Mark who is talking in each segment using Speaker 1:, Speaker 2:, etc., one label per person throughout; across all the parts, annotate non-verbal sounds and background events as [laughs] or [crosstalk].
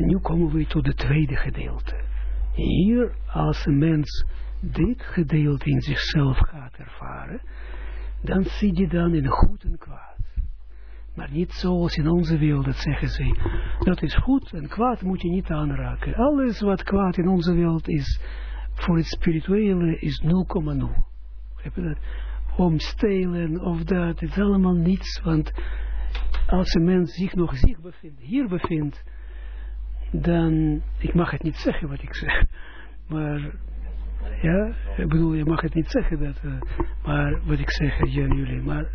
Speaker 1: Nu komen we tot het tweede gedeelte. Hier, als een mens dit gedeelte in zichzelf gaat ervaren, dan zie je dan in goed en kwaad. Maar niet zoals in onze wereld, dat zeggen ze. Dat is goed en kwaad moet je niet aanraken. Alles wat kwaad in onze wereld is, voor het spirituele, is 0,0. Heb je dat? Om stelen of dat, is allemaal niets. Want als een mens zich nog zich bevindt, hier bevindt, dan, ik mag het niet zeggen wat ik zeg, maar, ja, ik bedoel, je mag het niet zeggen, dat, uh, maar wat ik zeg aan jullie, maar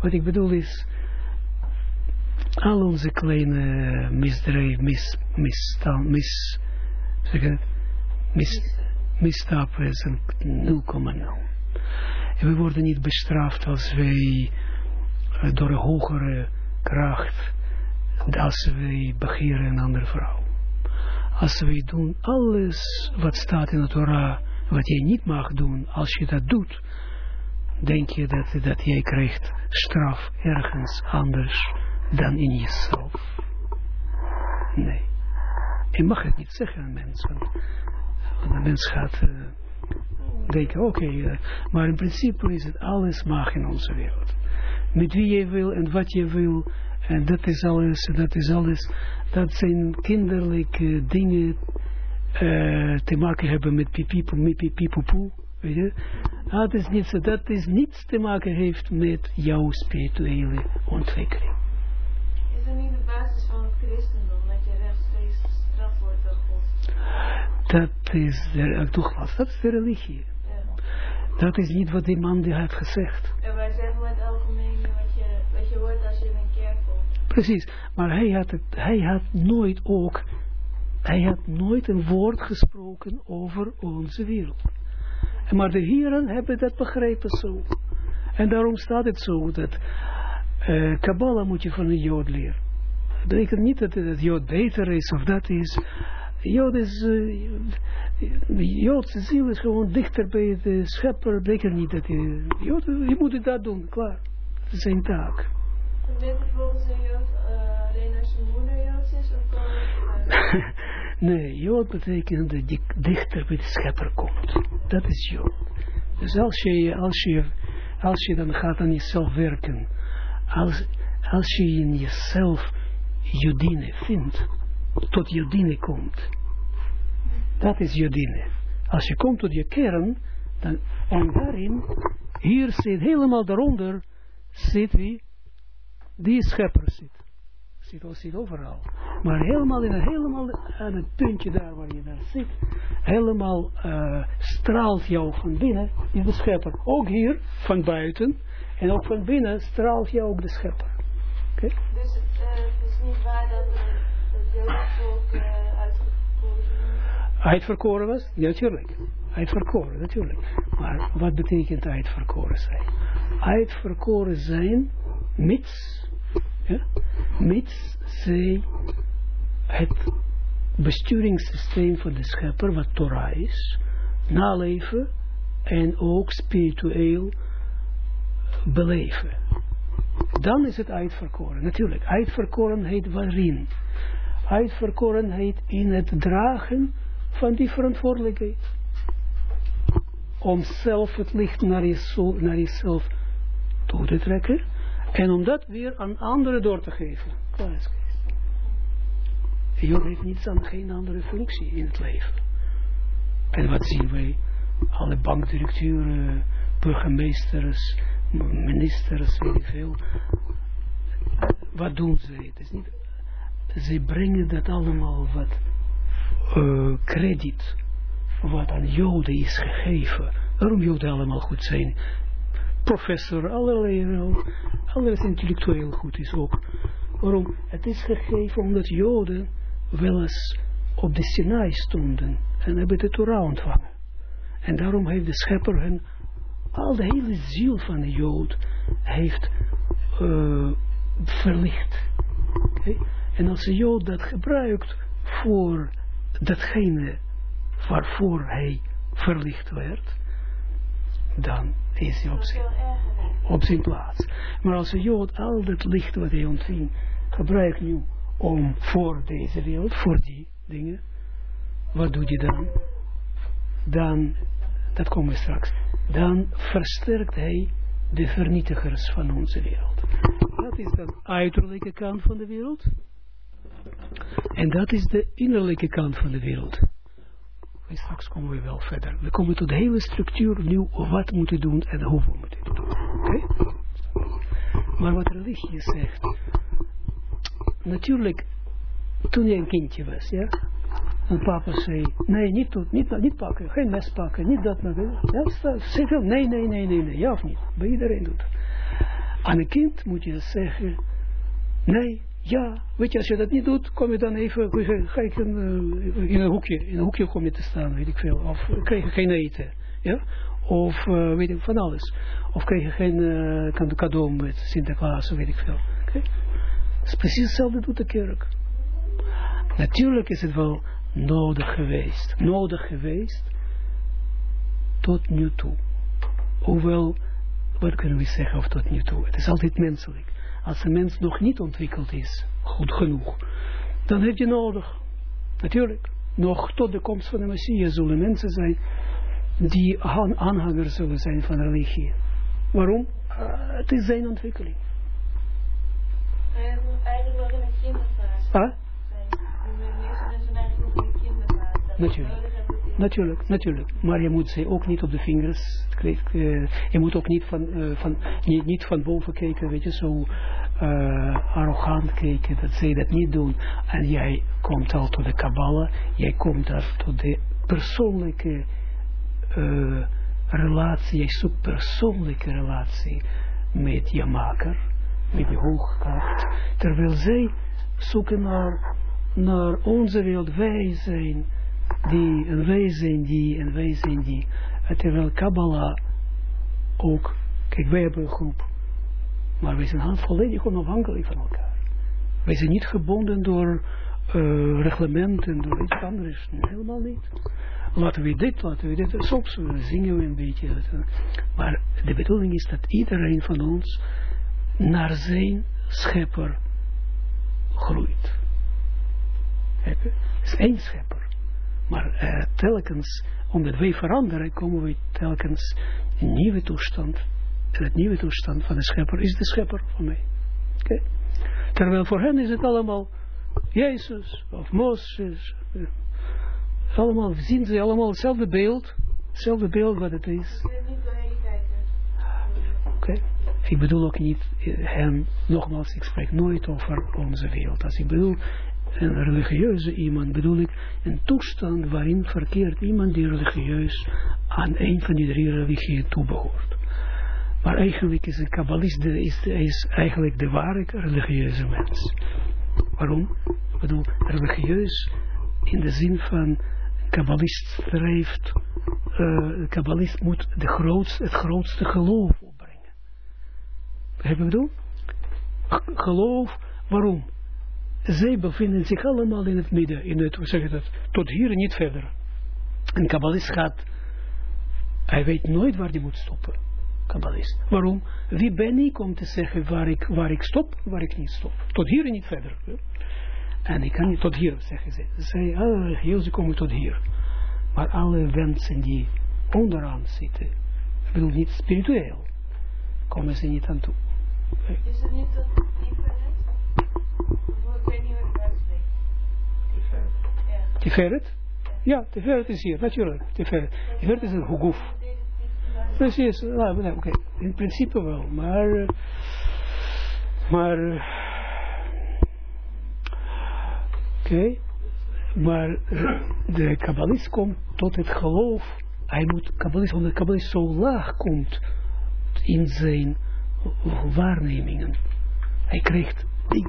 Speaker 1: wat ik bedoel is, al onze kleine misdrijf, mis, misstand, mis, zeg het, mis, misstappen is een 0,0. En we worden niet bestraft als wij uh, door hogere kracht als wij begeren een andere vrouw. Als wij doen alles wat staat in de Torah, wat jij niet mag doen, als je dat doet, denk je dat, dat jij krijgt straf ergens anders dan in jezelf. Nee. Je mag het niet zeggen aan mensen, want, de mens gaat uh, denken, oké, uh, maar in principe is het alles mag in onze wereld. Met wie je wil en wat je wil, en dat is alles, dat is alles, dat zijn kinderlijke dingen uh, te maken hebben met pipipoepoe, weet je. Dat is, niet, dat is niets te maken heeft met jouw spirituele ontwikkeling.
Speaker 2: Is dat niet de basis van het christendom, dat je rechtstreeks gestraft wordt door God?
Speaker 1: Dat is de, nogmaals, dat is de religie.
Speaker 2: Ja.
Speaker 1: Dat is niet wat die man die heeft gezegd.
Speaker 2: En wij zeggen met het algemeen wat je, wat je hoort als je in een kerk komt.
Speaker 1: Precies, maar hij had, het, hij had nooit ook, hij had nooit een woord gesproken over onze wereld. Maar de heren hebben dat begrepen zo. En daarom staat het zo dat uh, Kabbalah moet je van een Jood leren. Dat betekent niet dat het Jood beter is of dat is. Jood is, de Joodse ziel is gewoon dichter bij de schepper. Dat betekent niet dat je, Jood, je moet dat doen, klaar. Dat is zijn taak.
Speaker 2: Ben bijvoorbeeld een Jood uh, alleen als je moeder Joods is of [laughs]
Speaker 1: Nee, Jood betekent dat je dichter bij de schepper komt. Dat is Jood. Dus als je, als je, als je dan gaat aan jezelf werken, als, als je in jezelf Jodine vindt, tot Jodine komt, dat is Jodine. Als je komt tot je kern, dan, en daarin, hier zit helemaal daaronder, zit wie? Die schepper zit. Zit, zit overal. Maar helemaal, in, helemaal aan het puntje daar waar je daar zit, helemaal uh, straalt jou van binnen, is de schepper. Ook hier, van buiten, en ook van binnen straalt jou ook de schepper. Okay?
Speaker 2: Dus het, uh, het is niet waar dat het Joodse volk uh, uitverkoren is?
Speaker 1: Uitverkoren was? Ja, natuurlijk. Uitverkoren, natuurlijk. Maar wat betekent uitverkoren zijn? Uitverkoren zijn, mits, ja, mits zij het besturingssysteem van de schepper, wat Torah is, naleven en ook spiritueel beleven. Dan is het uitverkoren. Natuurlijk, uitverkorenheid waarin? Uitverkorenheid in het dragen van die verantwoordelijkheid. Om zelf het licht naar, naar jezelf toe te trekken. En om dat weer aan anderen door te geven. Is Job heeft niets aan, geen andere functie in het leven. En wat zien wij? Alle bankdirecteuren, burgemeesters, ministers, weet ik veel. Wat doen ze? Het is niet, ze brengen dat allemaal wat uh, krediet, wat aan Joden is gegeven. Waarom Joden allemaal goed zijn? Professor, allerlei, alles intellectueel goed is ook. Waarom? Het is gegeven omdat Joden wel eens op de Sinai stonden en hebben de Torah ontvangen. En daarom heeft de schepper hen, al de hele ziel van de Jood, heeft uh, verlicht. En als de Jood dat gebruikt voor datgene waarvoor hij verlicht werd, dan is hij op zijn, op zijn plaats. Maar als de Jood al dat licht wat hij ontving, gebruikt nu om voor deze wereld, voor die dingen, wat doet hij dan? Dan, dat komen we straks, dan versterkt hij de vernietigers van onze wereld. Dat is de uiterlijke kant van de wereld. En dat is de innerlijke kant van de wereld. Straks komen we wel verder. We komen tot de hele structuur nu, wat we moeten doen en hoe we moeten doen. Oké? Maar wat religie zegt, natuurlijk, toen je een kindje was, ja, en papa zei, nee, niet, niet, niet pakken, geen mes pakken, niet dat maar Ja, zeg veel, nee, nee, nee, nee, nee, ja of niet? Bij iedereen doet. Aan een kind moet je zeggen, nee, ja, weet je, als je dat niet doet, kom je dan even, ga ik in, uh, in een hoekje, in een hoekje kom je te staan, weet ik veel, of krijg je geen eten, ja, of uh, weet ik, van alles, of krijg je geen uh, cadeau met Sinterklaas, weet ik veel. Okay? Het is precies hetzelfde doet de kerk. Natuurlijk is het wel nodig geweest. Nodig geweest tot nu toe. Hoewel, wat kunnen we zeggen of tot nu toe? Het is altijd menselijk. Als een mens nog niet ontwikkeld is, goed genoeg, dan heb je nodig. Natuurlijk. Nog tot de komst van de Messias zullen mensen zijn die aanhangers zullen zijn van religie. Waarom? Uh, het is zijn ontwikkeling.
Speaker 2: Eigenlijk nog in een kinderfase.
Speaker 1: Ah? Natuurlijk. Natuurlijk, natuurlijk. Maar je moet ze ook niet op de vingers, uh, je moet ook niet van, uh, van, niet, niet van boven kijken, weet je, zo uh, arrogant kijken, dat zij dat niet doen. En jij komt al tot de Kabbalah, jij komt daar tot de persoonlijke relatie, jij zoekt persoonlijke relatie met je maker, met je hoogkracht, terwijl zij zoeken naar, naar onze wereld, wij zijn die, en wij zijn die, en wij zijn die. Terwijl Kabbalah ook, kijk, wij hebben een groep, maar wij zijn volledig onafhankelijk van elkaar. Wij zijn niet gebonden door uh, reglementen, door iets anders, helemaal niet. Laten we dit, laten we dit, soms zingen we een beetje. Maar de bedoeling is dat iedereen van ons naar zijn schepper groeit. Het is één schepper. Maar uh, telkens, omdat wij veranderen, komen we telkens in een nieuwe toestand. En het nieuwe toestand van de schepper is de schepper van mij. Okay? Terwijl voor hen is het allemaal Jezus of Mozes. Uh, allemaal zien ze allemaal hetzelfde beeld. Hetzelfde beeld wat het is. Oké. Okay. Ik bedoel ook niet eh, hen, nogmaals, ik spreek nooit over onze wereld. Als ik bedoel een religieuze iemand bedoel ik een toestand waarin verkeert iemand die religieus aan een van die drie religieën toebehoort. Maar eigenlijk is een kabbalist is, is eigenlijk de ware religieuze mens. Waarom? Ik bedoel, religieus in de zin van kabbalist streeft, uh, kabbalist moet de grootste, het grootste geloof opbrengen. Heb je? Geloof, waarom? Zij bevinden zich allemaal in het midden, in het, hoe dat, tot hier en niet verder. Een kabbalist gaat, hij weet nooit waar hij moet stoppen. Kabbalist. Waarom? Wie ben ik om te zeggen waar ik, waar ik stop, waar ik niet stop. Tot hier en niet verder. En ik kan niet tot hier, zeggen ze. Zij, alle religieus komen tot hier. Maar alle wensen die onderaan zitten, ik bedoel niet spiritueel, komen ze niet aan toe.
Speaker 2: Is het niet dat
Speaker 1: Tiferet? Ja, Tiferet is hier, natuurlijk. Tiferet. Is een huguf. Precies, nou, nee, oké. In principe wel, maar... Maar... Oké. Okay. Maar de kabbalist komt tot het geloof. Hij moet kabbalist, omdat de kabbalist zo laag komt in zijn waarnemingen. Hij krijgt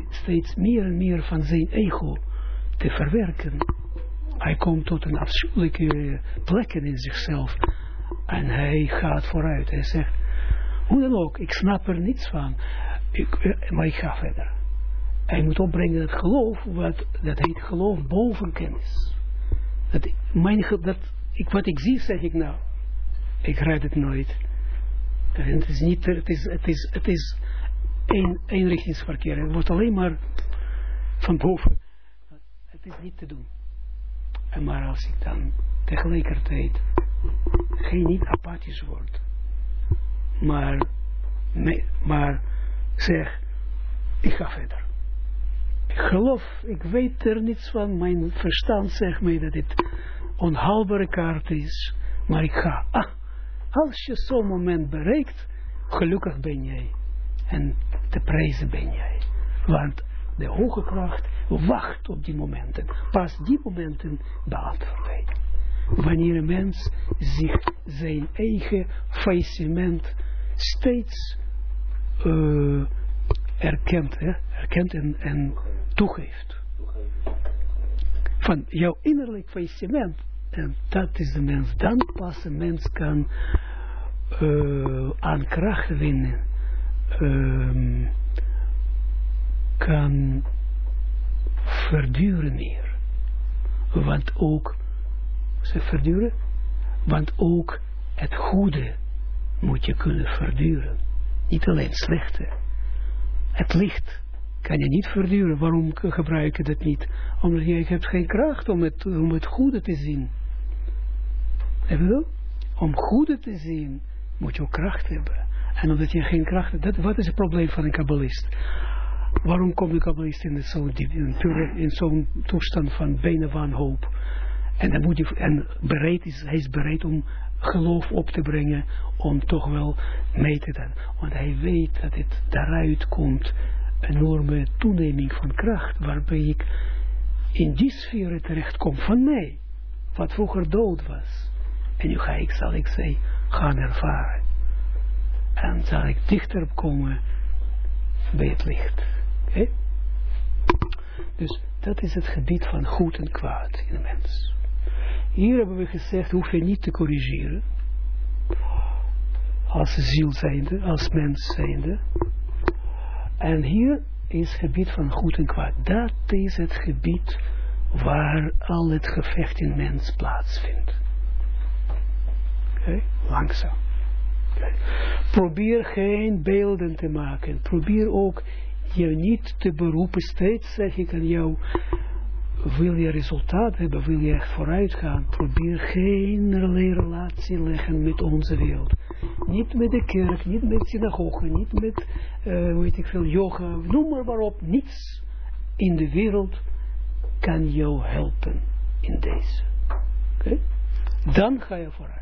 Speaker 1: steeds meer en meer van zijn ego te verwerken hij komt tot een afschuwelijke plekken in zichzelf. En hij gaat vooruit. Hij zegt, hoe dan ook, ik snap er niets van. Ik, eh, maar ik ga verder. Hij moet opbrengen het geloof, wat, dat heet geloof boven kennis. Dat, mijn, dat, ik, wat ik zie, zeg ik nou, ik rijd het nooit. En het is niet, het is, het is, het is een, eenrichtingsverkeer. Het wordt alleen maar van boven. Het is niet te doen. Maar als ik dan tegelijkertijd geen niet apathisch word, maar, maar zeg, ik ga verder. Ik geloof, ik weet er niets van, mijn verstand zegt mij dat dit onhaalbare kaart is, maar ik ga. Ah, als je zo'n moment bereikt, gelukkig ben jij. En te prijzen ben jij. Want de hoge kracht wacht op die momenten. Pas die momenten beantwoordt hij. Wanneer een mens zich zijn eigen faillissement steeds uh, erkent, hè, erkent en, en toegeeft. Van jouw innerlijk faillissement, en dat is de mens, dan pas een mens kan uh, aan kracht winnen, uh, kan verduren meer. Want ook, ze verduren, want ook het goede moet je kunnen verduren. Niet alleen het slechte. Het licht kan je niet verduren. Waarom gebruik je dat niet? Omdat je hebt geen kracht om het, om het goede te zien. Heb je wel? Om goede te zien moet je ook kracht hebben. En omdat je geen kracht hebt, wat is het probleem van een kabbalist? Waarom komt de kabbalist in zo'n in zo'n toestand van bijna wanhoop? En, dan moet je, en bereid is, hij is bereid om geloof op te brengen, om toch wel mee te doen. Want hij weet dat het daaruit komt enorme toeneming van kracht, waarbij ik in die sfeer terechtkom van mij, wat vroeger dood was. En nu ga ik, zal ik zij gaan ervaren. En zal ik dichter komen bij het licht. Dus dat is het gebied van goed en kwaad in de mens. Hier hebben we gezegd, hoef je niet te corrigeren. Als ziel zijnde, als mens zijnde. En hier is het gebied van goed en kwaad. Dat is het gebied waar al het gevecht in mens plaatsvindt. Langzaam. Probeer geen beelden te maken. Probeer ook je niet te beroepen, steeds zeg ik aan jou, wil je resultaat hebben, wil je echt vooruit gaan, probeer geen relatie leggen met onze wereld. Niet met de kerk, niet met synagoge, niet met, uh, weet ik veel, yoga, noem maar maar op, niets in de wereld kan jou helpen in deze. Dan ga je vooruit.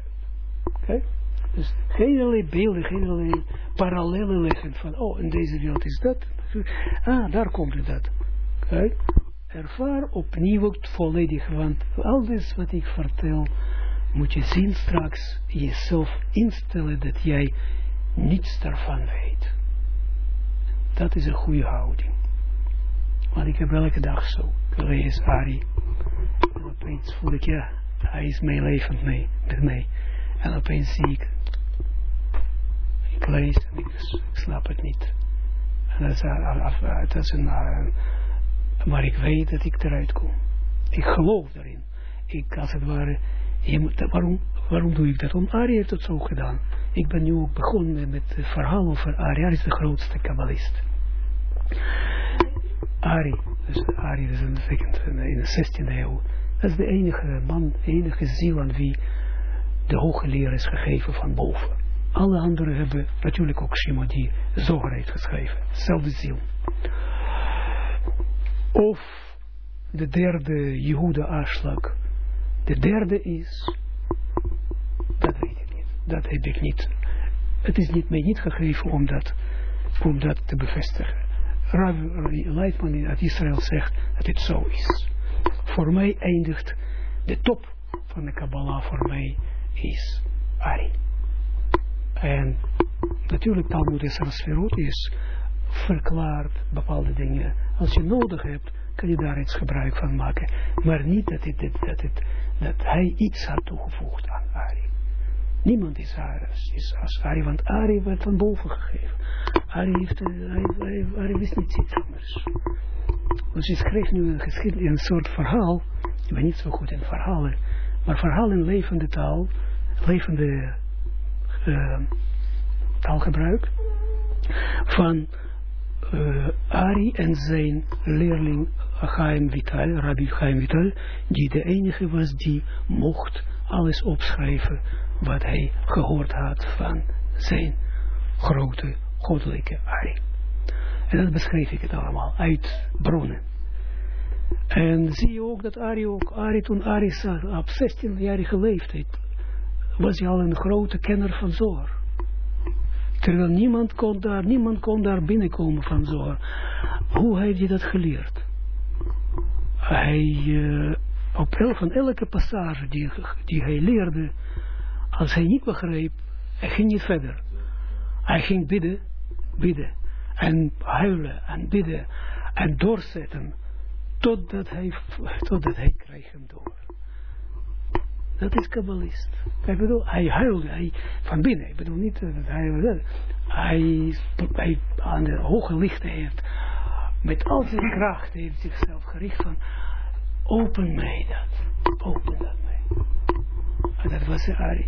Speaker 1: Oké? Dus geen allerlei beelden, geen allerlei parallellen leggen van, oh, in deze wereld is dat, Ah, daar komt het dat. Kijk, ervaar opnieuw het volledig, want alles wat ik vertel, moet je zien straks, jezelf instellen dat jij niets daarvan weet. Dat is een goede houding. Want ik heb elke dag zo, ik lees Ari, en opeens voel ik, ja, hij is meelevend mee, met mij. En opeens zie ik, ik lees en ik snap het niet. Dat is een, maar ik weet dat ik eruit kom. Ik geloof daarin. Ik, als het ware, je, waarom, waarom doe ik dat? Om Ari heeft het zo gedaan. Ik ben nu ook begonnen met het verhaal over Ari. Ari is de grootste kabbalist. Ari, dus Ari is in de, in de 16e eeuw. Dat is de enige man, de enige ziel aan wie de hoge leer is gegeven van boven. Alle anderen hebben natuurlijk ook Shima die Zoger geschreven. Zelfde ziel. Of de derde Jehuda Aslak. De derde is, dat weet ik niet. Dat heb ik niet. Het is niet, mij niet gegeven om dat, om dat te bevestigen. Rav Leitman uit Israël zegt dat het zo is. Voor mij eindigt de top van de Kabbalah voor mij is Ari. En natuurlijk Talmud is Sferot is verklaard bepaalde dingen. Als je nodig hebt, kan je daar iets gebruik van maken. Maar niet dat, dat, het, dat hij iets had toegevoegd aan Ari. Niemand is, is als Ari, want Ari werd van boven gegeven. Ari, heeft, hij, Ari wist niet iets anders. Dus je schreef nu een een soort verhaal. Ik ben niet zo goed in verhalen. Maar verhaal in levende taal, levende uh, taalgebruik van uh, Ari en zijn leerling Chaim Vital, Rabbi Chaim Vital, die de enige was die mocht alles opschrijven wat hij gehoord had van zijn grote goddelijke Ari. En dat beschreef ik het allemaal uit bronnen. En zie je ook dat Ari ook, Ari toen Ari op 16-jarige leeftijd, was hij al een grote kenner van Zohar. Terwijl niemand kon daar, niemand kon daar binnenkomen van Zohar. Hoe heeft hij dat geleerd? Hij, uh, op el, van elke passage die, die hij leerde, als hij niet begreep, hij ging niet verder. Hij ging bidden, bidden, en huilen, en bidden, en doorzetten, totdat hij, totdat hij kreeg hem door. Dat is kabbalist. Ik bedoel, hij huilde hij, van binnen. Ik bedoel niet dat hij, hij, hij aan de hoge lichten heeft, met al zijn kracht heeft zichzelf gericht van, open mij dat, open dat mij. En dat was de Ari.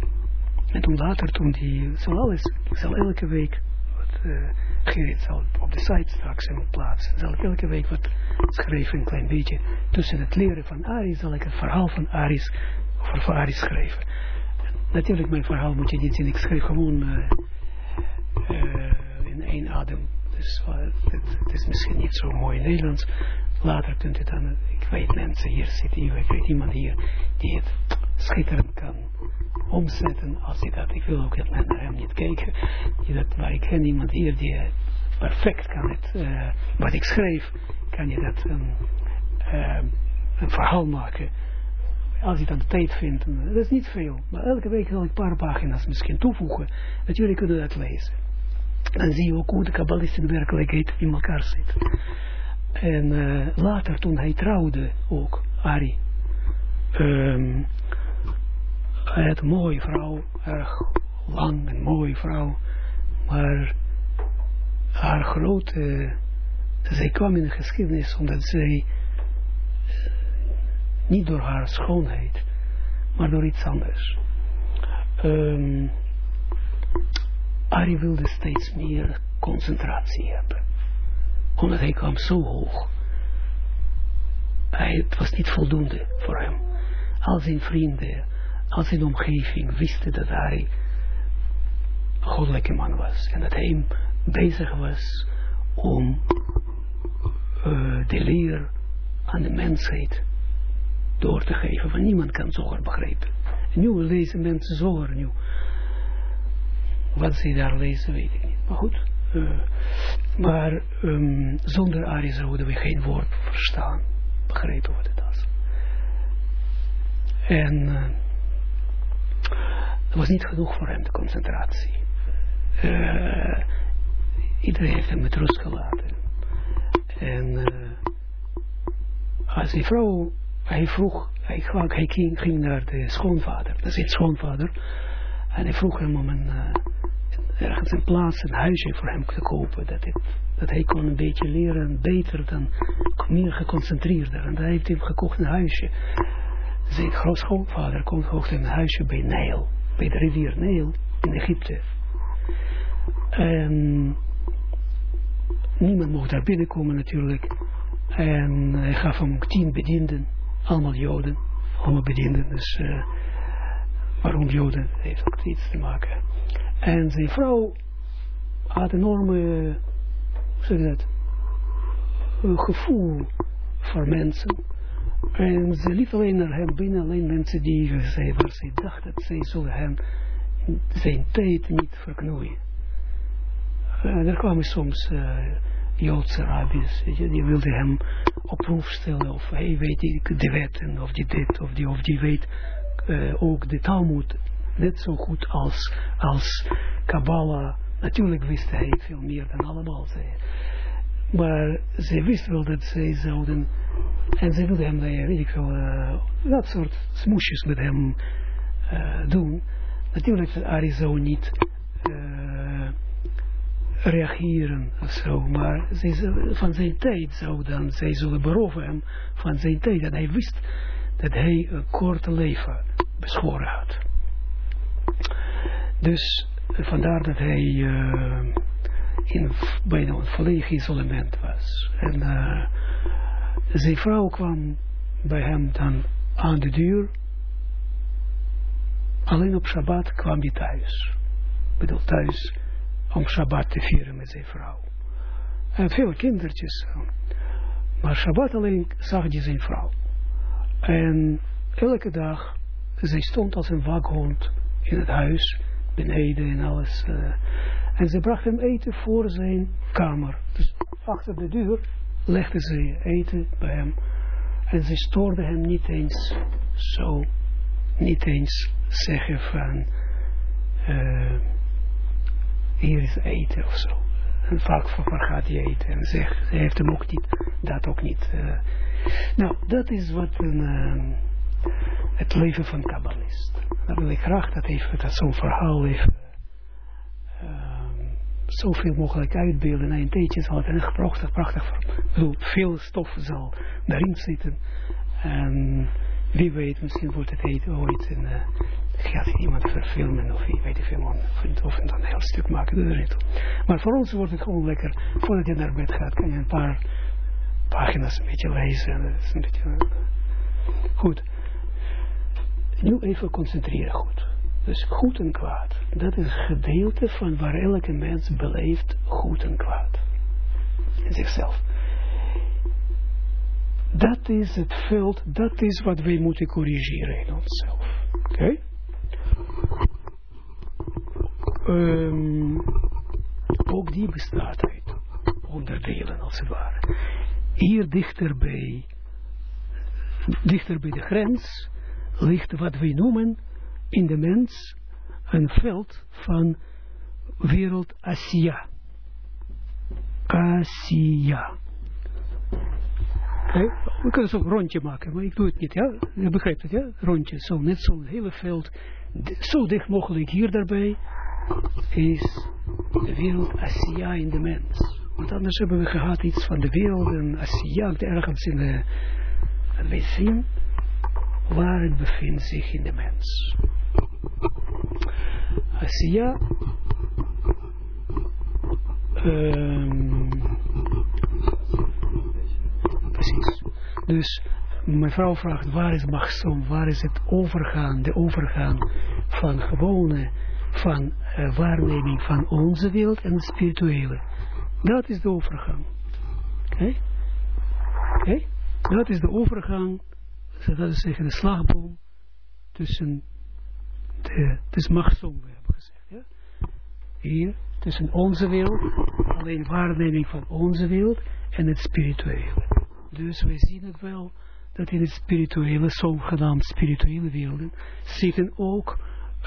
Speaker 1: En toen later, toen die, zal alles, ik zal elke week, wat, uh, Gerrit zal op de site straks in plaatsen, zal ik elke week wat schrijven, een klein beetje, tussen het leren van Ari, zal ik het verhaal van Aris over Fari schrijven. Natuurlijk, mijn verhaal moet je niet zien. Ik schrijf gewoon uh, uh, in één adem. Dus uh, het, is misschien niet zo mooi Nederlands. Later kunt u dan, ik weet mensen hier zitten, ik weet iemand hier die het schitterend kan omzetten als hij dat, ik wil ook dat men naar hem niet kijken, dat, maar ik ken iemand hier die perfect kan het, wat ik schreef, kan je dat een verhaal maken als je dan tijd vindt, dat is niet veel, maar elke week zal ik een paar pagina's misschien toevoegen, dat jullie kunnen dat lezen. Dan zie je ook hoe de kabbalist in werkelijkheid in elkaar zit. En uh, later, toen hij trouwde, ook, Ari, um, hij had een mooie vrouw, erg lang en mooie vrouw, maar haar grote, zij kwam in de geschiedenis omdat zij niet door haar schoonheid, maar door iets anders. Um, Ari wilde steeds meer concentratie hebben. Omdat hij kwam zo hoog. Hij, het was niet voldoende voor hem. Al zijn vrienden, al zijn omgeving wisten dat hij een goddelijke man was. En dat hij bezig was om uh, de leer aan de mensheid door te geven, want niemand kan zoger begrijpen. En nu lezen mensen zoger nu. Wat ze daar lezen, weet ik niet. Maar goed. Uh, maar um, zonder Ari zouden we geen woord verstaan. Begrijpen wat het was. En het was niet genoeg voor hem, de concentratie. Uh, iedereen heeft hem met rust gelaten. En als die vrouw hij vroeg, hij, hij ging, naar de schoonvader, dat is het schoonvader, en hij vroeg hem om een, uh, ergens een plaats, een huisje voor hem te kopen, dat, dat hij kon een beetje leren, beter dan, meer geconcentreerder, en hij heeft hem gekocht een huisje. Zijn grootschoonvader kocht een huisje bij Nijl, bij de rivier Nijl in Egypte. En niemand mocht daar binnenkomen natuurlijk. En hij gaf hem tien bedienden allemaal Joden, allemaal bedienden, dus waarom Joden, heeft ook iets te maken. En zijn vrouw had enorme, hoe zeg dat, een gevoel voor mensen. En ze liet alleen naar hem binnen, alleen mensen die zei, waar ze dacht dat zij zullen hem zijn tijd niet verknoeien. Uh, er kwamen soms uh, Joodse rabbis, weet je, die wilde hem op proef stellen, of hij weet de wetten, of die dit, of die, of die weet uh, ook de Talmud net zo goed als, als Kabbalah. Natuurlijk wist hij veel meer dan allemaal zij. Maar ze wist wel dat zij zouden, en ze wilde hem, weet ik wel, uh, dat soort smoesjes met hem uh, doen. Natuurlijk, Ari zou niet reageren of zo, maar zij, van zijn tijd zou dan, zij zullen beroven hem van zijn tijd. En hij wist dat hij een korte leven beschoren had. Dus vandaar dat hij uh, in bijna een volledig isolement was. En uh, zijn vrouw kwam bij hem dan aan de deur. Alleen op Shabbat kwam hij thuis. Ik thuis om Shabbat te vieren met zijn vrouw. En veel kindertjes. Maar Shabbat alleen zag hij zijn vrouw. En elke dag, zij stond als een wakhond in het huis, beneden en alles. Uh, en ze bracht hem eten voor zijn kamer. Dus achter de deur legde ze eten bij hem. En ze stoorde hem niet eens zo, niet eens zeggen van, uh, hier is eten of zo. En vaak gaat hij eten? En zegt, ze heeft hem ook niet, dat ook niet. Uh. nou, dat is wat een, uh, het leven van kabbalist. Dan wil ik graag dat even, dat zo'n verhaal even zoveel mogelijk uitbeelden. Na een tijdje zal het een prachtig, prachtig, bedoel, veel stof zal daarin zitten. En wie weet, misschien wordt het ooit een, uh, gaat iemand verfilmen of wie weet ik veel, of een, een heel stuk maken. Dat is maar voor ons wordt het gewoon lekker, voordat je naar bed gaat, kan je een paar pagina's een beetje lezen. Een beetje, uh, goed. Nu even concentreren goed. Dus goed en kwaad. Dat is het gedeelte van waar elke mens beleeft goed en kwaad. In zichzelf. Dat is het veld, dat is wat wij moeten corrigeren in onszelf. Oké? Um, ook die bestaat uit onderdelen als het ware. Hier dichterbij, dichter bij de grens, ligt wat wij noemen in de mens een veld van wereld Asia. Asia. Okay. We kunnen zo een rondje maken, maar ik doe het niet, ja? Je begrijpt het, ja? Rondje, zo, net zo'n hele veld, zo dicht mogelijk hier daarbij, is de wereld Asia in de mens. Want anders hebben we gehad iets van de wereld en Asia, ergens in de, en zien waar het bevindt zich in de mens. Asiya. Um, precies. Dus mijn vrouw vraagt, waar is Machsom, waar is het overgaan, de overgaan van gewone, van uh, waarneming van onze wereld en het spirituele. Dat is de overgang. Oké? Okay? Dat is de overgang, dat is zeggen de slagboom tussen de, het is machtsom, we hebben gezegd. Ja? Hier, tussen onze wereld, alleen waarneming van onze wereld en het spirituele. Dus wij zien het wel, dat in het spirituele, zogenaamd spirituele werelden, zitten ook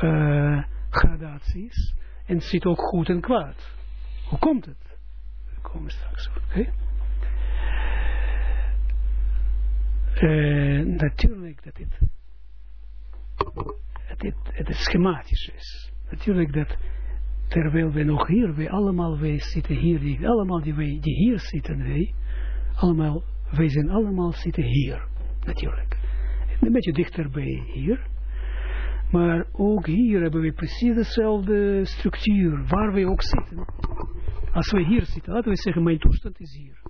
Speaker 1: uh, gradaties en zit ook goed en kwaad. Hoe komt het? We komen straks op? Uh, natuurlijk dat dit het, het, het schematisch is. Natuurlijk dat terwijl we nog hier, wij allemaal, wij zitten hier, die, allemaal die, wij, die hier zitten, wij, allemaal, wij zijn allemaal zitten hier, natuurlijk. Een beetje dichterbij hier. Maar ook hier hebben we precies dezelfde structuur, waar we ook zitten. Als we hier zitten, laten we zeggen, mijn toestand is hier.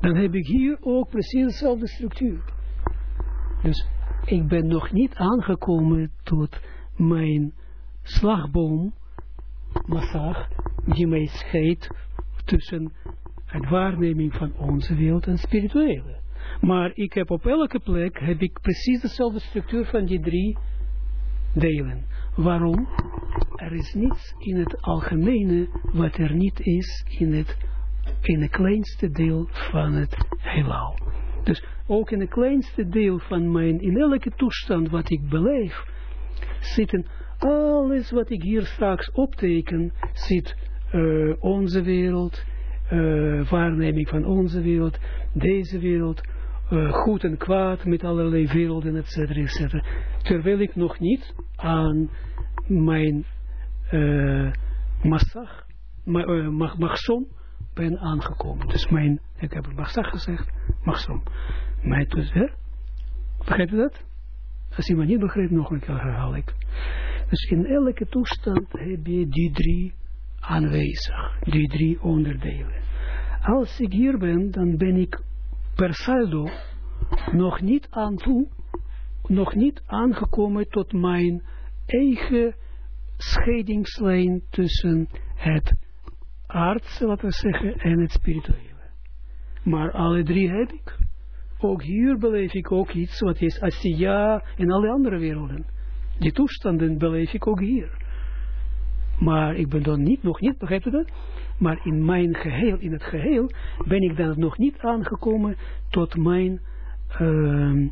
Speaker 1: Dan heb ik hier ook precies dezelfde structuur. Dus ik ben nog niet aangekomen tot mijn slagboom, massag, die mij scheidt tussen het waarneming van onze wereld en spirituele. Maar ik heb op elke plek, heb ik precies dezelfde structuur van die drie delen. Waarom? Er is niets in het algemene wat er niet is in het, in het kleinste deel van het heelal. Dus ook in het kleinste deel van mijn, in elke toestand wat ik beleef, zitten alles wat ik hier straks opteken, zit uh, onze wereld, uh, waarneming van onze wereld, deze wereld, uh, goed en kwaad met allerlei werelden, et cetera, et cetera. Terwijl ik nog niet aan mijn uh, massag, magsom, ben aangekomen. Dus mijn, ik heb massag gezegd, magsom mij dus, hè? Begrijp je dat? Als iemand niet begrijpt, nog een keer herhaal ik. Dus in elke toestand heb je die drie aanwezig. Die drie onderdelen. Als ik hier ben, dan ben ik per saldo nog niet aan toe, nog niet aangekomen tot mijn eigen scheidingslijn tussen het aardse, wat we zeggen, en het spirituele. Maar alle drie heb ik. Ook hier beleef ik ook iets wat is Asiya en alle andere werelden. Die toestanden beleef ik ook hier. Maar ik ben dan niet, nog niet, begrijpt u dat? Maar in mijn geheel, in het geheel, ben ik dan nog niet aangekomen tot mijn, uh,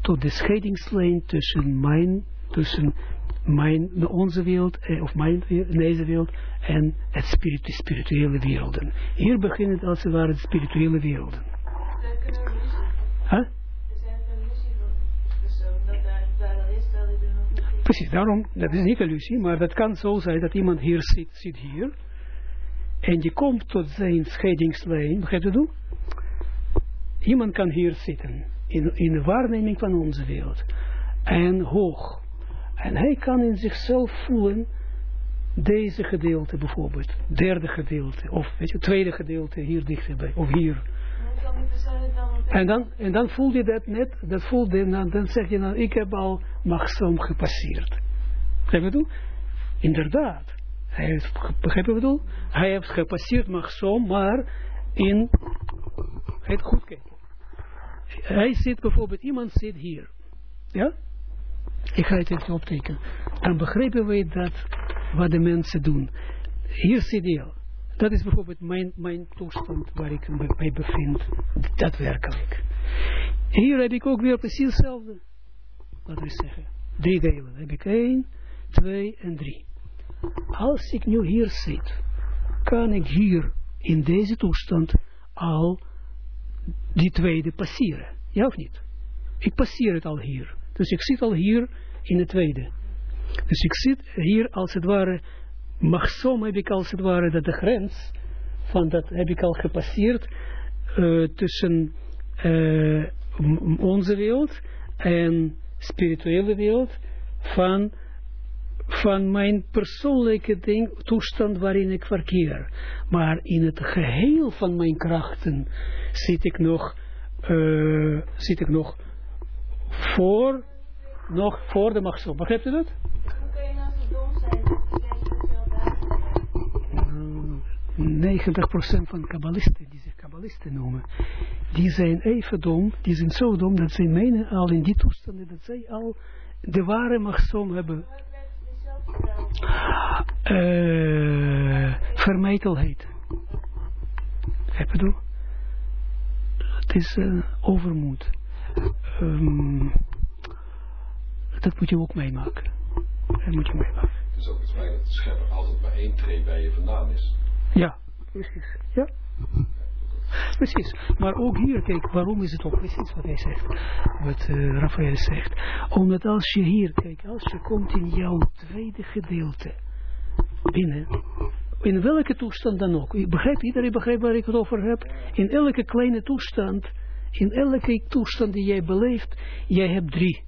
Speaker 1: tot de scheidingslijn tussen mijn, tussen mijn, onze wereld, eh, of mijn, deze wereld, en het spiritu spirituele werelden. Hier begint het als het ware de spirituele werelden. Huh? Precies, daarom, dat is niet illusie, maar dat kan zo zijn dat iemand hier zit, zit hier, en die komt tot zijn scheidingslijn, begrijp je doen? Iemand kan hier zitten, in, in de waarneming van onze wereld, en hoog, en hij kan in zichzelf voelen, deze gedeelte bijvoorbeeld, derde gedeelte, of weet je, tweede gedeelte hier dichterbij, of hier. En dan, en dan voel je dat net, dat voelt dan, dan zeg je nou, ik heb al Maxom gepasseerd. Begrijp je bedoel? Inderdaad. Hij heeft, begrijp je bedoel? Hij heeft gepasseerd Maxom, maar in, het goed kijken. Hij zit bijvoorbeeld, iemand zit hier. Ja? Ik ga het even optekenen. Dan begrijpen we dat, wat de mensen doen. Hier zit hij dat is bijvoorbeeld mijn, mijn toestand waar ik me bij bevind. Daadwerkelijk. Hier heb ik ook weer precies hetzelfde. Laten we zeggen. Drie delen. Heb ik één, twee en drie. Als ik nu hier zit, kan ik hier in deze toestand al die tweede passeren. Ja of niet? Ik passeer het al hier. Dus ik zit al hier in de tweede. Dus ik zit hier als het ware Machsom heb ik als het ware de grens van dat heb ik al gepasseerd uh, tussen uh, onze wereld en spirituele wereld van, van mijn persoonlijke ding, toestand waarin ik verkeer. Maar in het geheel van mijn krachten zit ik nog, uh, zit ik nog voor, nog voor de Machsom. Begrijpt u dat? 90% van kabbalisten, die zich kabbalisten noemen, die zijn even dom, die zijn zo dom dat ze menen al in die toestanden dat zij al de ware machtsom hebben. Uh, vermetelheid. Ik bedoel, het is uh, overmoed. Um, dat moet je ook meemaken. Dat moet je meemaken.
Speaker 3: Het is ook het feit dat de schepper altijd maar één tree bij je vandaan is.
Speaker 1: Ja, precies. Ja. Precies. Maar ook hier, kijk, waarom is het ook precies wat hij zegt, wat uh, Raphaël zegt. Omdat als je hier, kijk, als je komt in jouw tweede gedeelte binnen, in welke toestand dan ook, begrijpt iedereen begrijpt waar ik het over heb? In elke kleine toestand, in elke toestand die jij beleeft, jij hebt drie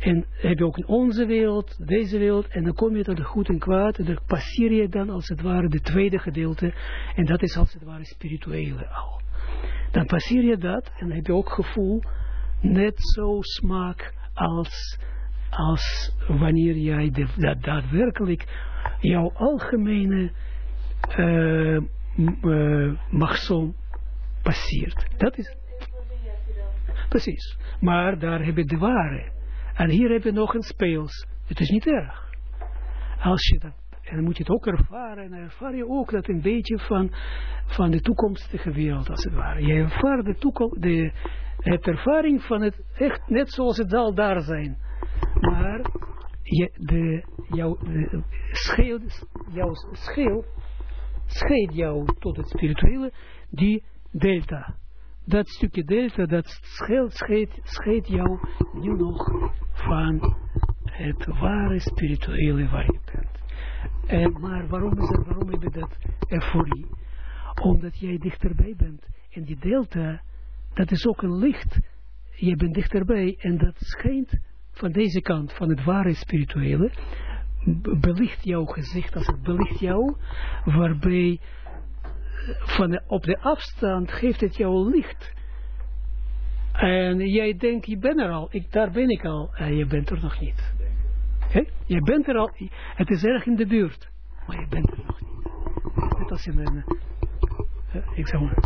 Speaker 1: en heb je ook in onze wereld, deze wereld, en dan kom je tot de goed en kwaad, en dan passeer je dan als het ware de tweede gedeelte, en dat is als het ware spirituele al. Dan passeer je dat, en dan heb je ook gevoel, net zo smaak als, als wanneer jij de, dat daadwerkelijk jouw algemene uh, uh, magsom passeert. Dat is... Precies. Maar daar heb je de ware en hier heb je nog een speels. Het is niet erg. Als je dat, en dan moet je het ook ervaren, en dan ervaar je ook dat een beetje van, van de toekomstige wereld, als het ware. Je ervaart de toekomst, de, het ervaring van het echt net zoals het zal daar zijn. Maar je, de, jouw de jouw scheel scheidt jou tot het spirituele, die delta dat stukje delta, dat scheelt, scheelt jou nu nog van het ware spirituele waar je bent. En, maar waarom, is het, waarom heb je dat euforie? Omdat jij dichterbij bent. En die delta, dat is ook een licht. Je bent dichterbij en dat schijnt van deze kant, van het ware spirituele, be- belicht jouw gezicht, als het belicht jou, waarbij eh, van op de afstand geeft het jou licht. En jij denkt, je bent er al, ik, daar ben ik al, en je bent er nog niet. Je bent er al, het is erg in de buurt, maar je bent er nog niet. Net als in een, eh, ik zeg maar,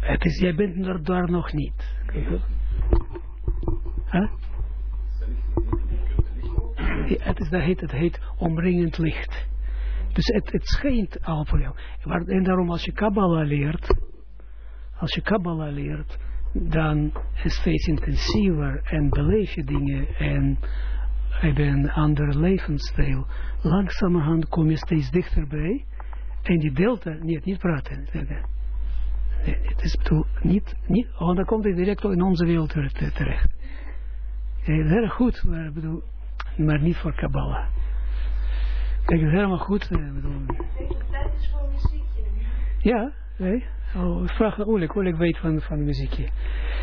Speaker 1: het is, jij bent er daar nog niet. Het, is, dat heet, het heet omringend licht. Dus het, het schijnt al voor jou. En daarom als je Kabbalah leert, als je Kabbalah leert, dan is steeds intensiever en beleef je dingen en heb een ander levensstijl. Langzamerhand kom je steeds dichterbij en die delta, niet, niet praten. Nee, het is bedoel, niet, niet, want dan komt hij direct in onze wereld terecht. Heel erg goed, maar, bedoel, maar niet voor Kabbalah. Kijk, het helemaal goed. eh, ja, nee. Oh, vraag aan Oleg. Oleg weet van, van muziekje.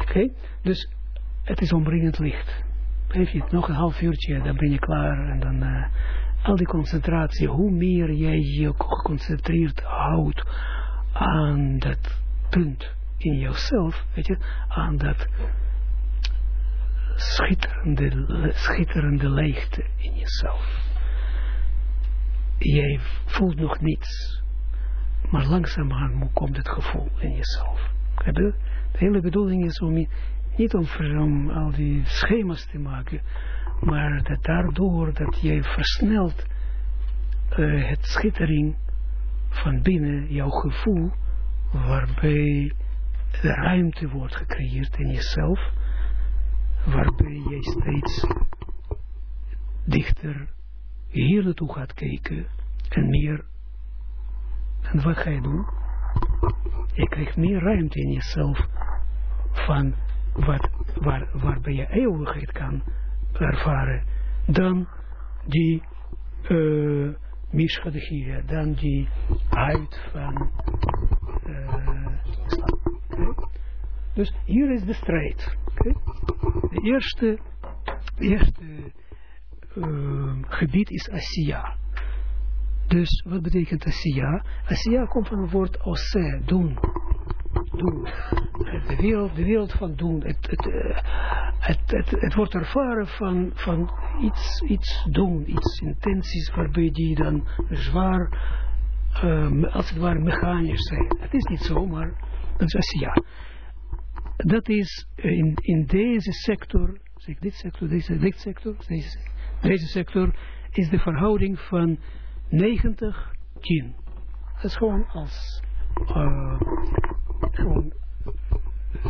Speaker 1: Oké, dus het is omringend licht. Heb je het nog een half uurtje, dan ben je klaar. En dan eh, al die concentratie, hoe meer jij je geconcentreerd houdt aan dat punt in jezelf, weet je, aan dat schitterende, schitterende leegte in jezelf. Jij voelt nog niets, maar langzamerhand komt het gevoel in jezelf. De hele bedoeling is om, niet om, al die schema's te maken, maar dat daardoor dat jij versnelt uh, het schittering van binnen jouw gevoel, waarbij de ruimte wordt gecreëerd in jezelf, waarbij jij steeds dichter hier naartoe gaat kijken en meer. En wat ga je doen? Je krijgt meer ruimte in jezelf van wat, waar, waarbij je eeuwigheid kan ervaren dan die uh, dan die huid van uh, okay. Dus hier is de strijd. De eerste, eerste uh, gebied is Asiya. Dus wat betekent Asiya? Asiya komt van het woord ose, doen. Doen. De wereld, de wereld van doen. Het, het, het, het, het wordt ervaren van, van iets, iets doen, iets intenties waarbij die dan zwaar, um, als het ware mechanisch zijn. Het is niet zo, maar dat is Asiya. Dat is in, in deze sector, zeg dit sector, deze, dit sector, deze, deze sector is de verhouding van 90, 10. Dat is gewoon als, uh, gewoon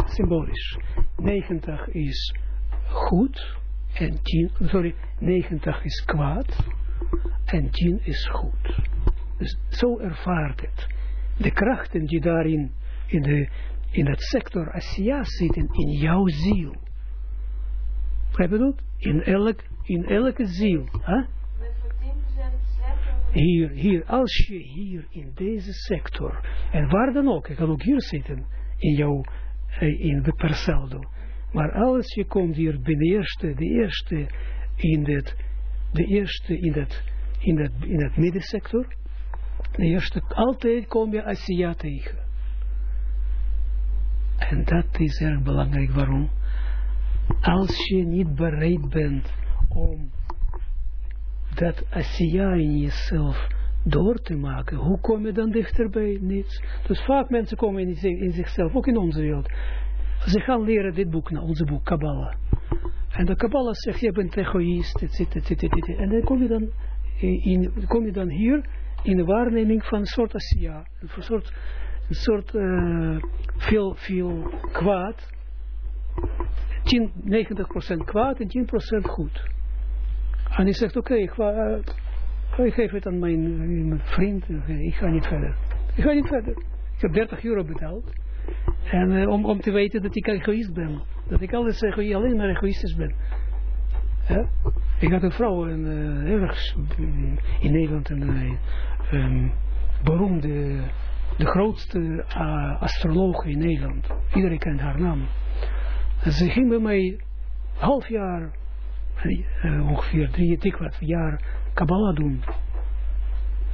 Speaker 1: symbolisch. 90 is goed en 10, sorry, 90 is kwaad en 10 is goed. Dus zo ervaart het. De krachten die daarin, in, de, in dat sector Asia zitten, in jouw ziel. Begrijp je? In, elk, in elke ziel. Huh? Hier, hier, als je hier in deze sector, en waar dan ook, je kan ook hier zitten, in jouw, in de perceldo, maar als je komt hier bij de eerste, de eerste, in het, de eerste, in dat, in dat, in dat middensector, de eerste, altijd kom je Asia tegen. En dat is erg belangrijk, waarom? Als je niet bereid bent om dat Asiya in jezelf door te maken, hoe kom je dan dichterbij? Niets. Dus vaak mensen komen in, in zichzelf, ook in onze wereld. Ze gaan leren dit boek, nou, onze boek, Kabbalah. En de Kabbalah zegt, je bent egoïst, et. En dan kom je dan, in, kom je dan hier in de waarneming van een soort Asiya. Een soort, een soort uh, veel, veel kwaad. 10, 90% kwaad en 10% goed. En hij zegt, oké, ik, uh, ik geef het aan mijn, mijn vriend, ik ga niet verder. Ik ga niet verder. Ik heb 30 euro betaald. En uh, om, om te weten dat ik egoïst ben. Dat ik alles alleen maar egoïstisch ben. Ik had een vrouw in, uh, ergens in Nederland, een beroemde, de grootste astroloog in Nederland. Iedereen kent haar naam. Ze ging bij mij half jaar eh, ongeveer drie, dik wat jaar Kabbalah doen.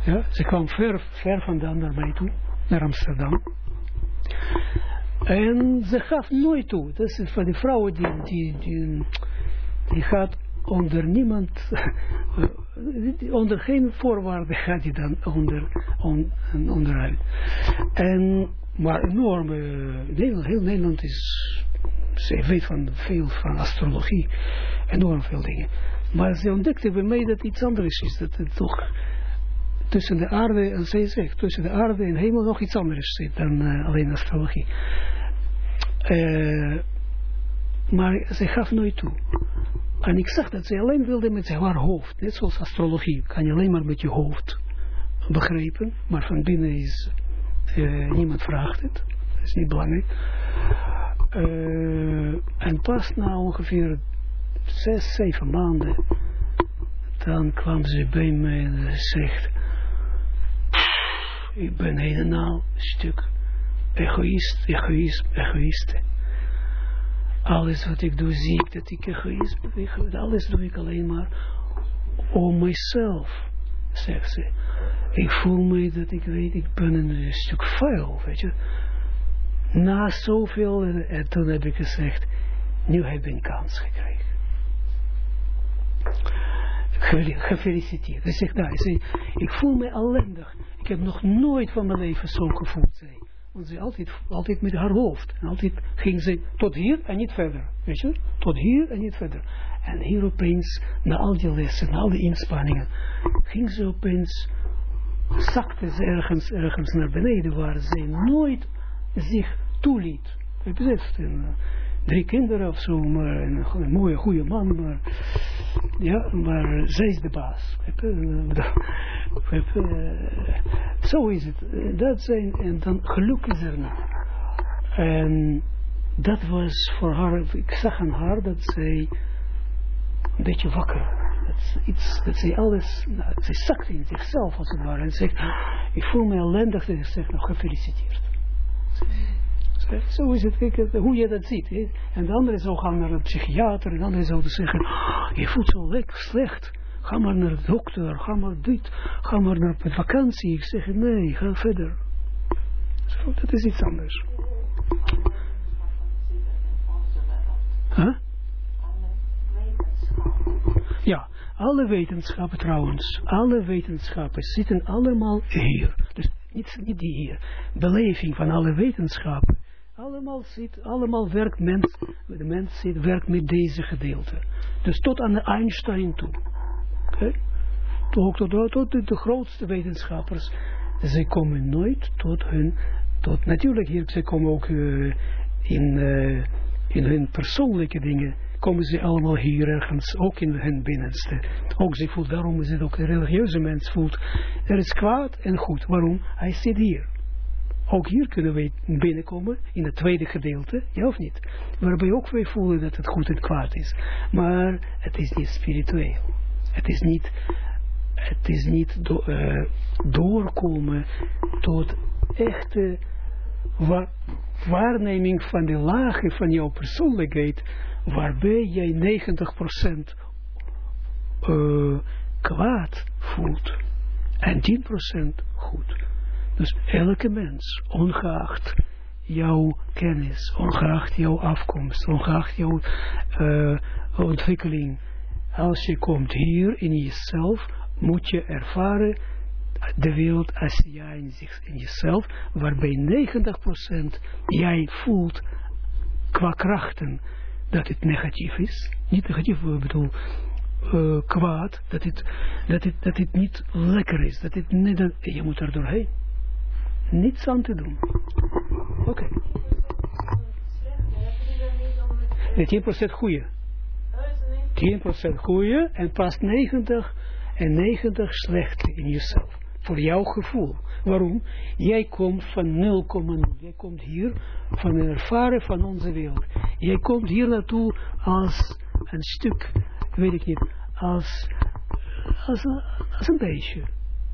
Speaker 1: Ja, ze kwam ver, ver vandaan naar mij toe, naar Amsterdam. En ze gaf nooit toe. Dat is van die vrouwen die, die, die, die gaat onder niemand, [laughs] onder geen voorwaarden gaat hij dan onder, on, onderuit. En, maar enorm, Nederland, heel Nederland is, ze weet van veel van astrologie, enorm veel dingen. Maar ze ontdekte bij mij dat iets anders is, dat het toch tussen de aarde, en zij zegt, tussen de aarde en hemel nog iets anders zit dan uh, alleen astrologie. Uh, maar ze gaf nooit toe. En ik zag dat ze alleen wilde met haar hoofd. Net zoals astrologie. Kan je alleen maar met je hoofd begrijpen. Maar van binnen is... Uh, niemand vraagt het. Dat is niet belangrijk. Uh, en pas na ongeveer zes, zeven maanden... Dan kwam ze bij mij en zegt... Ik ben helemaal een stuk egoïst, egoïst, egoïst alles wat ik doe, zie ik dat ik egoïst ben. Alles doe ik alleen maar om mezelf, zegt ze. Ik voel me dat ik weet, ik ben een stuk vuil, weet je. Na zoveel, en toen heb ik gezegd, nu heb ik een kans gekregen. Gefeliciteerd. Hij zegt, nou, ik voel me ellendig. Ik heb nog nooit van mijn leven zo gevoeld, want ze altijd, altijd met haar hoofd. En altijd ging ze tot hier en niet verder. Weet je? Tot hier en niet verder. En hier opeens, na al die lessen, na al die inspanningen, ging ze opeens, zakte ze ergens, ergens naar beneden, waar ze nooit zich toeliet. Ik drie kinderen of zo, maar een, mooie, goede man, maar, ja, maar zij is de baas. Zo is het. Dat zijn, en dan geluk is er. En dat was voor haar, ik zag aan haar dat zij een beetje wakker iets, dat zij alles, nou, zij zakte in zichzelf als het ware en zegt, ik voel me ellendig en ik zeg, nou gefeliciteerd. Zo is het, hoe je dat ziet. En de andere zou gaan naar een psychiater, en de andere zouden zeggen, oh, je voelt zo lekker slecht. Ga maar naar de dokter, ga maar dit, ga maar naar vakantie. Ik zeg, nee, ga verder. Dat is iets anders. Huh? Ja, alle wetenschappen trouwens, alle wetenschappen zitten allemaal hier. Dus niet, die hier. Beleving van alle wetenschappen allemaal zit, allemaal werkt mens, de mens zit, werkt met deze gedeelte. Dus tot aan Einstein toe. Oké? Tot, tot, tot de, de grootste wetenschappers. Ze komen nooit tot hun, tot, natuurlijk hier, komen ook uh, in, uh, in hun persoonlijke dingen, komen ze allemaal hier ergens, ook in hun binnenste. Ook ze voelt, daarom is het ook een religieuze mens voelt, er is kwaad en goed. Waarom? Hij zit hier. Ook hier kunnen we binnenkomen in het tweede gedeelte, ja of niet? Waarbij ook wij voelen dat het goed en kwaad is. Maar het is niet spiritueel. Het is niet, het is niet uh, doorkomen tot echte wa waarneming van de lagen van jouw persoonlijkheid, waarbij jij 90% uh, kwaad voelt en 10% goed. Dus elke mens, ongeacht jouw kennis, ongeacht jouw afkomst, ongeacht jouw uh, ontwikkeling, als je komt hier in jezelf, moet je ervaren de wereld als jij in, in jezelf, waarbij 90% jij voelt qua krachten dat het negatief is. Niet negatief, ik bedoel uh, kwaad, dat het, dat, het, dat het niet lekker is. Dat het niet, dat, je moet er doorheen niets aan te doen. Oké. Okay. Nee, 10% goede. 10% goede en pas 90 en 90 slechte in jezelf. Voor jouw gevoel. Waarom? Jij komt van 0,0. Jij komt hier van een ervaren van onze wereld. Jij komt hier naartoe als een stuk, weet ik niet, als, als, als een beetje.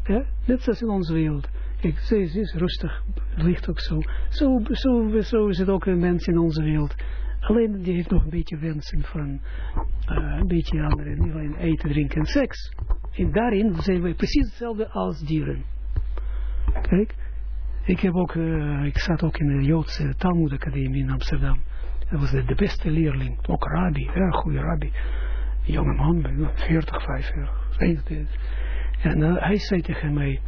Speaker 1: Ja? Net zoals in onze wereld. Kijk, ze is rustig, ligt ook zo. Zo, zo. zo is het ook een mens in onze wereld. Alleen die heeft nog een beetje wensen van uh, een beetje andere, niet alleen eten, drinken en seks. En daarin zijn we precies hetzelfde als dieren. Kijk, ik heb ook, uh, ik zat ook in de Joodse Talmud Academie in Amsterdam. Dat was de, beste leerling, ook rabbi, erg goede rabbi. Jonge man, 40, 45. En uh, hij zei tegen mij,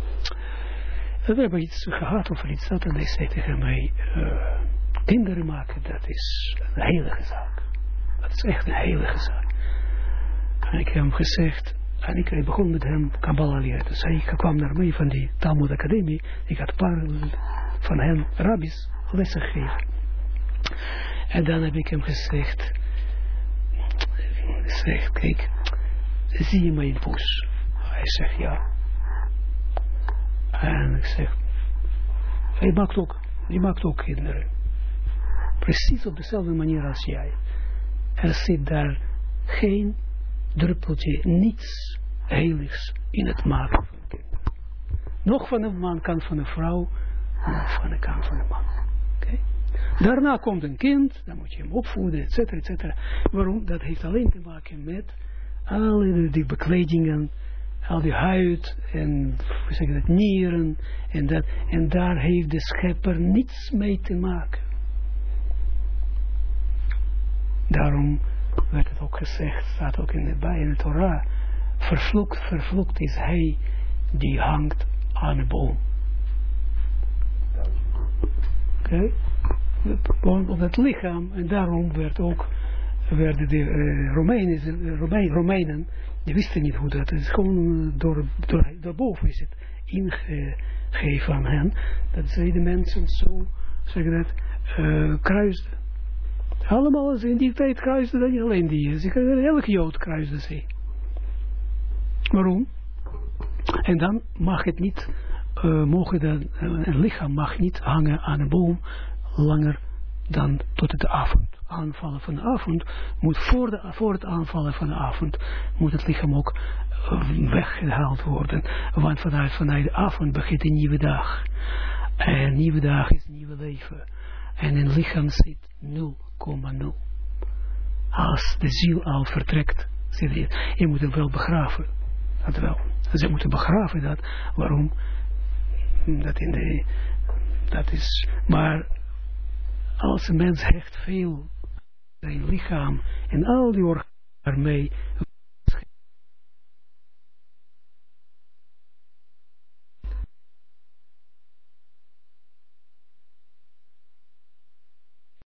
Speaker 1: we hebben iets gehad over iets dat hij zei tegen mij, kinderen maken, dat is een heilige zaak. Dat is echt een heilige zaak. Ik heb hem gezegd, en ik begon met hem Kabbalah leren. Dus hij kwam naar mij van die Talmud Academie. Ik had een paar van hem, rabbis, lessen gegeven. En dan heb ik hem gezegd, gezegd, kijk, zie je mijn poes? Hij zegt ja. En ik zeg, hij maakt ook, die maakt ook kinderen. Precies op dezelfde manier als jij. Er zit daar geen druppeltje, niets heiligs in het maken van kinderen. Nog van een man kan van een vrouw, nog van een kan van een man. Daarna komt een kind, dan moet je hem opvoeden, et cetera, et cetera. Waarom? Dat heeft alleen te maken met alle die bekledingen, al die huid en zeg dat, nieren en dat. En daar heeft de schepper niets mee te maken. Daarom werd het ook gezegd, staat ook in de, bij in de Torah, vervloekt, vervloekt is hij die hangt aan de boom. Oké? Okay? Op het lichaam, en daarom werd ook, werden de uh, Romeinen, Romeinen, die wisten niet hoe dat is, gewoon door, door, daarboven is het ingegeven aan hen, dat zij de mensen zo, zeg dat, uh, kruisten. Allemaal in die tijd kruisten dat niet alleen die. Elke Jood kruisde ze. Waarom? En dan mag het niet, uh, mogen dat, uh, een lichaam mag niet hangen aan een boom langer dan tot de avond. Aanvallen van de avond moet voor, de, voor het aanvallen van de avond moet het lichaam ook uh, weggehaald worden. Want vanuit, vanuit de avond begint een nieuwe dag. En een nieuwe dag is een nieuwe leven. En een lichaam zit 0,0. Als de ziel al vertrekt, zit je, je moet hem wel begraven. Dat wel. Ze moeten begraven dat. Waarom? Dat, in de, dat is, maar als een mens hecht veel zijn lichaam en al die organen daarmee